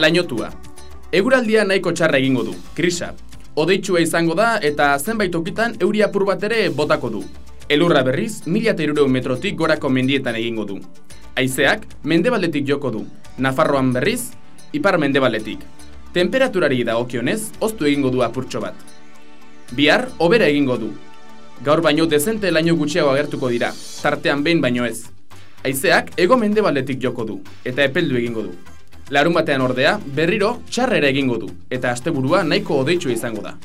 Lainotua. Eguraldia nahiko txarra egingo du, krisa. Odeitsua izango da eta zenbait tokitan euri apur bat ere botako du. Elurra berriz, mila metrotik gorako mendietan egingo du. Haizeak mendebaldetik joko du. Nafarroan berriz, ipar mendebaldetik. Temperaturari dagokionez, oztu egingo du apurtxo bat. Bihar, obera egingo du. Gaur baino dezente laino gutxiago agertuko dira, tartean behin baino ez. Haizeak ego mendebaldetik joko du, eta epeldu egingo du. Larun batean ordea, berriro txarrera egingo du, eta asteburua nahiko odeitxu izango da.